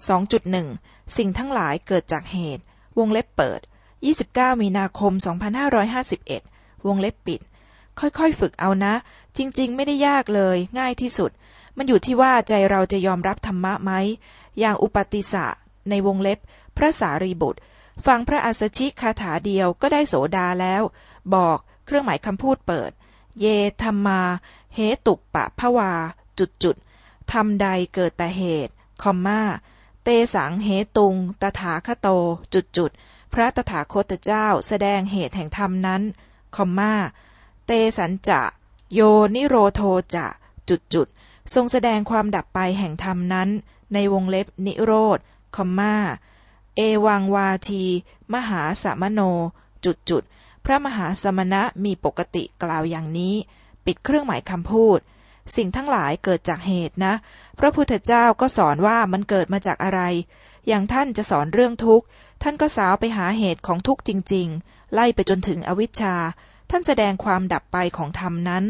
2.1 สิ่งทั้งหลายเกิดจากเหตุ วงเล็บเปิด 29 มีนาคม 2551 วงเล็บปิด ค่อยๆ ฝึกเอานะ จริงๆ ไม่ได้ยากเลย ง่ายที่สุด มันอยู่ที่ว่าใจเราจะยอมรับธรรมะไหม อย่างอุปติสะ ในวงเล็บ พระสารีบุตร ฟังพระอัสชิคาถาเดียวก็ได้โสดาแล้ว บอกเครื่องหมายคำพูดเปิด เยธรรมา เหตุปะภวา จุดจุดทำใดเกิดแต่เหตุ คอมมา เตสังเหตุง ตถาคโต จุดจุด พระตถาคตเจ้าแสดงเหตุแห่งธรรมนั้น คอมมา เตสันจะ โยนิโรโทจะ จุดจุด ทรงแสดงความดับไปแห่งธรรมนั้น ในวงเล็บนิโรธ คอมมา เอวังวาที มหาสมโน จุดจุด พระมหาสมณะมีปกติกล่าวอย่างนี้ ปิดเครื่องหมายคำพูด สิ่งทั้งหลายเกิดจากเหตุนะ พระพุทธเจ้าก็สอนว่ามันเกิดมาจากอะไร อย่างท่านจะสอนเรื่องทุกข์ ท่านก็สาวไปหาเหตุของทุกข์จริง ๆ ไล่ไปจนถึงอวิชชา ท่านแสดงความดับไปของธรรมนั้น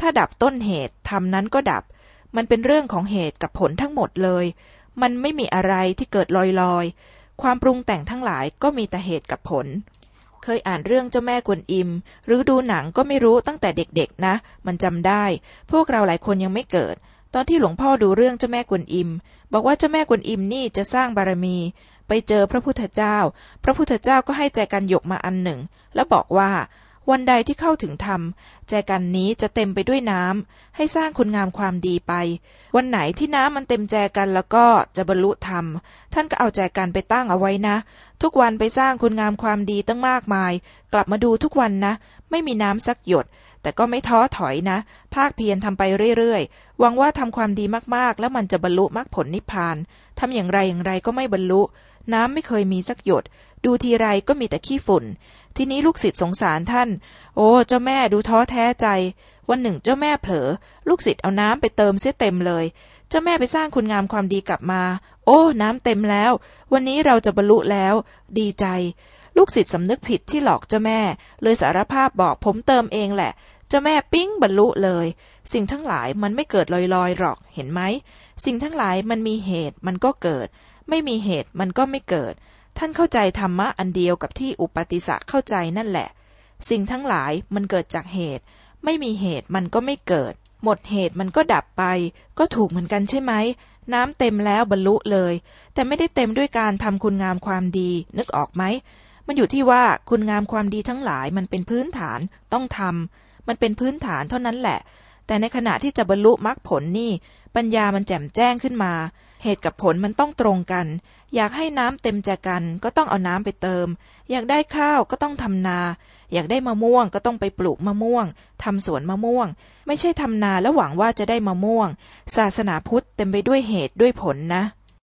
ถ้าดับต้นเหตุธรรมนั้นก็ดับ มันเป็นเรื่องของเหตุกับผลทั้งหมดเลย มันไม่มีอะไรที่เกิดลอยๆ ความปรุงแต่งทั้งหลายก็มีแต่เหตุกับผล เคยอ่านเรื่องเจ้าแม่กวนอิม หรือดูหนังก็ไม่รู้ตั้งแต่เด็กๆนะ มันจำได้ พวกเราหลายคนยังไม่เกิด ตอนที่หลวงพ่อดูเรื่องเจ้าแม่กวนอิม บอกว่าเจ้าแม่กวนอิมนี่จะสร้างบารมี ไปเจอพระพุทธเจ้า พระพุทธเจ้าก็ให้ใจกันหยกมาอันหนึ่ง แล้วบอกว่า วันใดที่เข้าถึงธรรม แจกันนี้จะเต็มไปด้วยน้ำ ให้สร้างคุณงามความดีไป วันไหนที่น้ำมันเต็มแจกันแล้วก็จะบรรลุธรรม ท่านก็เอาแจกันไปตั้งเอาไว้นะ ทุกวันไปสร้างคุณงามความดีตั้งมากมาย กลับมาดูทุกวันนะ ไม่มีน้ำสักหยด แต่ก็ไม่ท้อถอยนะ ภาคเพียรทำไปเรื่อยๆ หวังว่าทำความดีมากๆ แล้วมันจะบรรลุมรรคผลนิพพาน ทำอย่างไรอย่างไรก็ไม่บรรลุ น้ำไม่เคยมีสักหยด ดูทีไรก็มีแต่ขี้ฝุ่น ทีนี้ลูกศิษย์สงสารท่าน โอ้ เจ้าแม่ดูท้อแท้ใจ วันหนึ่งเจ้าแม่เผลอ ลูกศิษย์เอาน้ำไปเติมเสียเต็มเลย เจ้าแม่ไปสร้างคุณงามความดีกลับมา โอ้ น้ำเต็มแล้ว วันนี้เราจะบรรลุแล้ว ดีใจ ลูกศิษย์สำนึกผิดที่หลอกเจ้าแม่ เลยสารภาพบอกผมเติมเองแหละ เจ้าแม่ปิ้งบรรลุเลย สิ่งทั้งหลายมันไม่เกิดลอยๆหรอกเห็นไหม สิ่งทั้งหลายมันมีเหตุมันก็เกิด ไม่มีเหตุมันก็ไม่เกิด ท่านเข้าใจธรรมะอันเดียวกับที่อุปติสะเข้าใจนั่นแหละ สิ่งทั้งหลายมันเกิดจากเหตุ ไม่มีเหตุมันก็ไม่เกิด หมดเหตุมันก็ดับไป ก็ถูกเหมือนกันใช่ไหมน้ำเต็มแล้วบรรลุเลย แต่ไม่ได้เต็มด้วยการทำคุณงามความดีนึกออกไหมมันอยู่ที่ว่าคุณงามความดีทั้งหลายมันเป็นพื้นฐานต้องทำ มันเป็นพื้นฐานเท่านั้นแหละ แต่ในขณะที่จะบรรลุมรรคผลนี่ ปัญญามันแจ่มแจ้งขึ้นมา เหตุกับผลมันต้องตรงกัน อยากให้น้ำเต็มใจกันก็ต้องเอาน้ำไปเติม อยากได้ข้าวก็ต้องทำนา อยากได้มะม่วงก็ต้องไปปลูกมะม่วงทำสวนมะม่วง ไม่ใช่ทำนาแล้วหวังว่าจะได้มะม่วง ศาสนาพุทธเต็มไปด้วยเหตุด้วยผลนะ